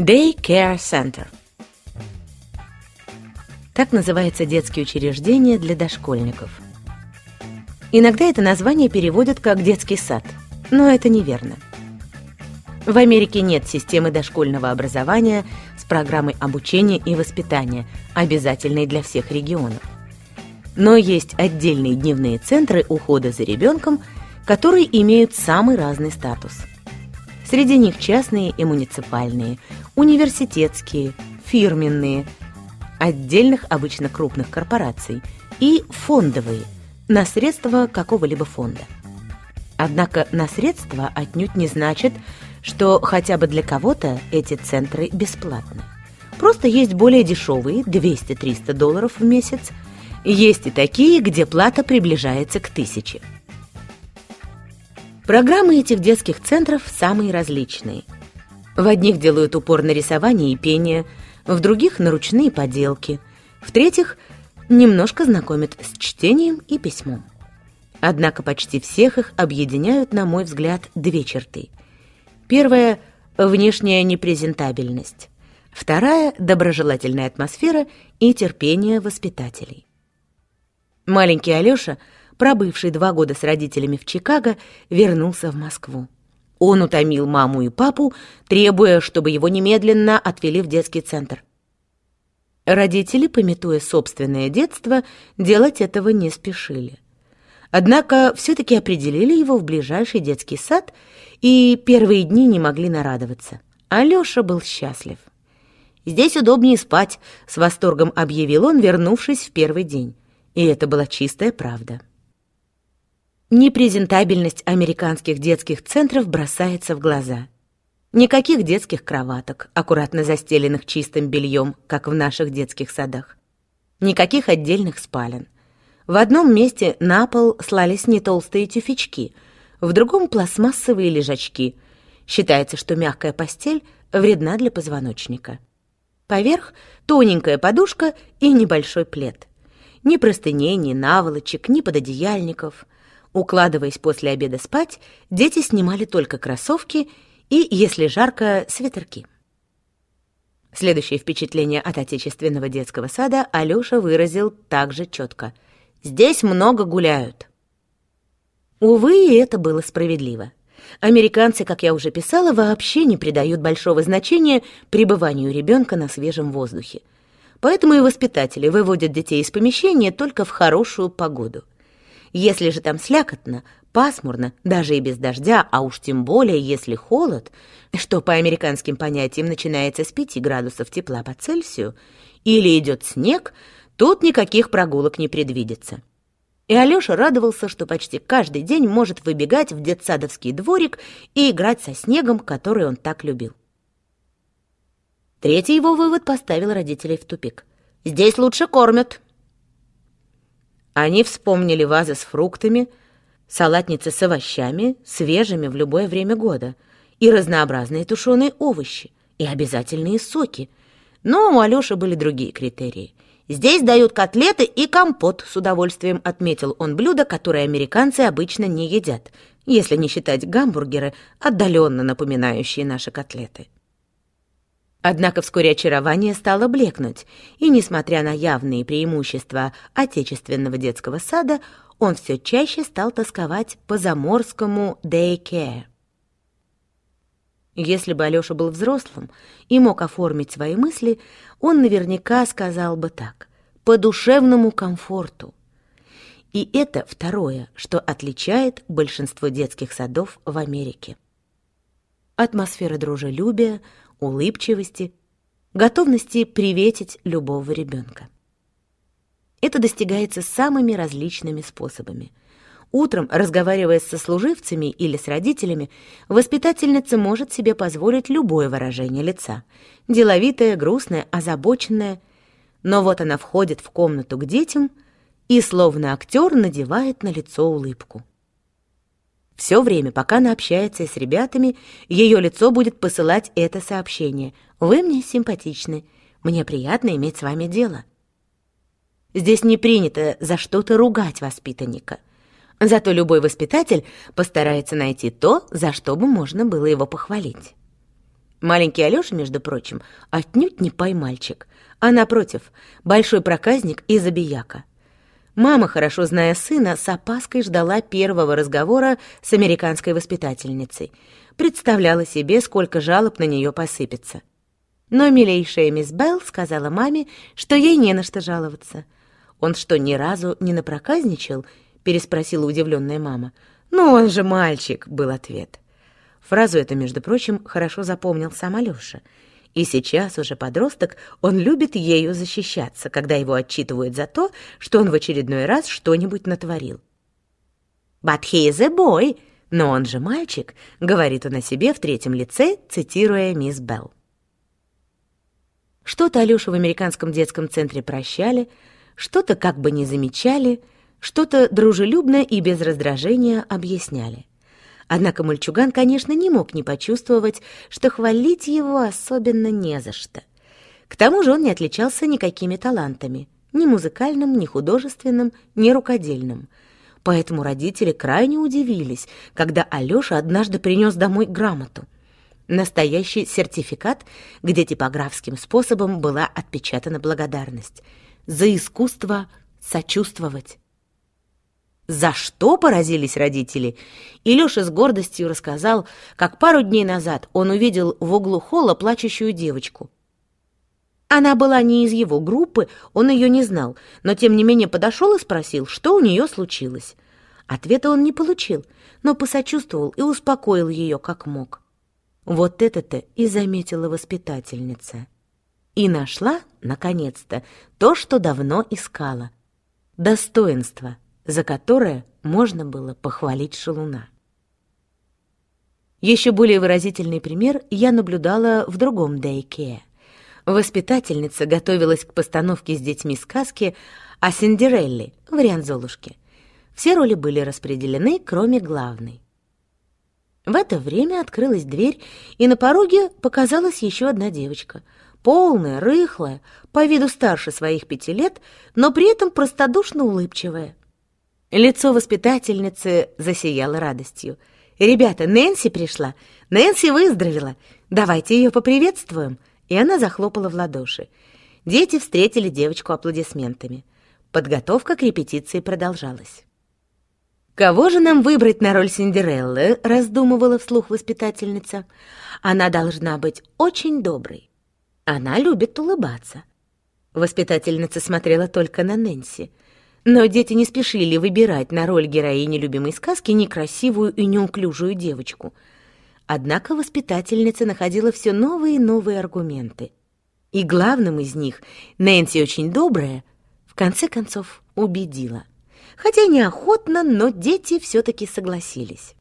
Day Care Center. Так называется детские учреждения для дошкольников. Иногда это название переводят как детский сад, но это неверно. В Америке нет системы дошкольного образования с программой обучения и воспитания, обязательной для всех регионов. Но есть отдельные дневные центры ухода за ребенком, которые имеют самый разный статус. Среди них частные и муниципальные, университетские, фирменные, отдельных обычно крупных корпораций и фондовые, на средства какого-либо фонда. Однако на средства отнюдь не значит, что хотя бы для кого-то эти центры бесплатны. Просто есть более дешевые, 200-300 долларов в месяц, есть и такие, где плата приближается к тысяче. Программы этих детских центров самые различные. В одних делают упор на рисование и пение, в других – на ручные поделки, в-третьих – немножко знакомят с чтением и письмом. Однако почти всех их объединяют, на мой взгляд, две черты. Первая – внешняя непрезентабельность. Вторая – доброжелательная атмосфера и терпение воспитателей. Маленький Алёша, пробывший два года с родителями в Чикаго, вернулся в Москву. Он утомил маму и папу, требуя, чтобы его немедленно отвели в детский центр. Родители, пометуя собственное детство, делать этого не спешили. Однако все-таки определили его в ближайший детский сад, и первые дни не могли нарадоваться. Алёша был счастлив. «Здесь удобнее спать», — с восторгом объявил он, вернувшись в первый день. И это была чистая правда. Непрезентабельность американских детских центров бросается в глаза. Никаких детских кроваток, аккуратно застеленных чистым бельем, как в наших детских садах. Никаких отдельных спален. В одном месте на пол слались не толстые тюфячки, в другом пластмассовые лежачки. Считается, что мягкая постель вредна для позвоночника. Поверх тоненькая подушка и небольшой плед. Ни простыней, ни наволочек, ни пододеяльников. Укладываясь после обеда спать, дети снимали только кроссовки и, если жарко, свитерки. Следующее впечатление от отечественного детского сада Алёша выразил также четко. «Здесь много гуляют». Увы, и это было справедливо. Американцы, как я уже писала, вообще не придают большого значения пребыванию ребенка на свежем воздухе. Поэтому и воспитатели выводят детей из помещения только в хорошую погоду. Если же там слякотно, пасмурно, даже и без дождя, а уж тем более, если холод, что по американским понятиям начинается с 5 градусов тепла по Цельсию, или идет снег, тут никаких прогулок не предвидится. И Алёша радовался, что почти каждый день может выбегать в детсадовский дворик и играть со снегом, который он так любил. Третий его вывод поставил родителей в тупик. «Здесь лучше кормят». Они вспомнили вазы с фруктами, салатницы с овощами, свежими в любое время года, и разнообразные тушеные овощи, и обязательные соки. Но у Алёши были другие критерии. «Здесь дают котлеты и компот», — с удовольствием отметил он блюдо, которое американцы обычно не едят, если не считать гамбургеры, отдаленно напоминающие наши котлеты. Однако вскоре очарование стало блекнуть, и, несмотря на явные преимущества отечественного детского сада, он все чаще стал тосковать по заморскому «day-care». Если бы Алёша был взрослым и мог оформить свои мысли, он наверняка сказал бы так «по душевному комфорту». И это второе, что отличает большинство детских садов в Америке. Атмосфера дружелюбия, улыбчивости, готовности приветить любого ребенка. Это достигается самыми различными способами. Утром, разговаривая со служивцами или с родителями, воспитательница может себе позволить любое выражение лица. Деловитое, грустное, озабоченное. Но вот она входит в комнату к детям и, словно актер, надевает на лицо улыбку. Все время, пока она общается с ребятами, ее лицо будет посылать это сообщение. «Вы мне симпатичны. Мне приятно иметь с вами дело». Здесь не принято за что-то ругать воспитанника. Зато любой воспитатель постарается найти то, за что бы можно было его похвалить. Маленький Алёша, между прочим, отнюдь не поймальчик, а, напротив, большой проказник и забияка. Мама, хорошо зная сына, с опаской ждала первого разговора с американской воспитательницей. Представляла себе, сколько жалоб на нее посыпется. Но милейшая мисс Белл сказала маме, что ей не на что жаловаться. «Он что, ни разу не напроказничал?» — переспросила удивленная мама. «Ну, он же мальчик», — был ответ. Фразу эту, между прочим, хорошо запомнил сам Алёша. И сейчас уже подросток, он любит ею защищаться, когда его отчитывают за то, что он в очередной раз что-нибудь натворил. «But he is a boy», но он же мальчик, говорит он о себе в третьем лице, цитируя мисс Белл. Что-то Алёшу в американском детском центре прощали, что-то как бы не замечали, что-то дружелюбно и без раздражения объясняли. Однако мальчуган, конечно, не мог не почувствовать, что хвалить его особенно не за что. К тому же он не отличался никакими талантами, ни музыкальным, ни художественным, ни рукодельным. Поэтому родители крайне удивились, когда Алёша однажды принес домой грамоту — настоящий сертификат, где типографским способом была отпечатана благодарность за искусство сочувствовать. За что поразились родители? И Лёша с гордостью рассказал, как пару дней назад он увидел в углу холла плачущую девочку. Она была не из его группы, он ее не знал, но тем не менее подошел и спросил, что у нее случилось. Ответа он не получил, но посочувствовал и успокоил ее как мог. Вот это-то и заметила воспитательница. И нашла, наконец-то, то, что давно искала. Достоинство, за которое можно было похвалить шалуна. Еще более выразительный пример я наблюдала в другом дейке. Воспитательница готовилась к постановке с детьми сказки о Синдерелле, вариант Золушки. Все роли были распределены, кроме главной. В это время открылась дверь, и на пороге показалась еще одна девочка. Полная, рыхлая, по виду старше своих пяти лет, но при этом простодушно улыбчивая. Лицо воспитательницы засияло радостью. «Ребята, Нэнси пришла! Нэнси выздоровела! Давайте ее поприветствуем!» И она захлопала в ладоши. Дети встретили девочку аплодисментами. Подготовка к репетиции продолжалась. «Кого же нам выбрать на роль Синдереллы?» — раздумывала вслух воспитательница. «Она должна быть очень доброй. Она любит улыбаться». Воспитательница смотрела только на Нэнси. Но дети не спешили выбирать на роль героини любимой сказки некрасивую и неуклюжую девочку. Однако воспитательница находила все новые и новые аргументы. И главным из них Нэнси очень добрая, в конце концов убедила хотя неохотно, но дети все-таки согласились.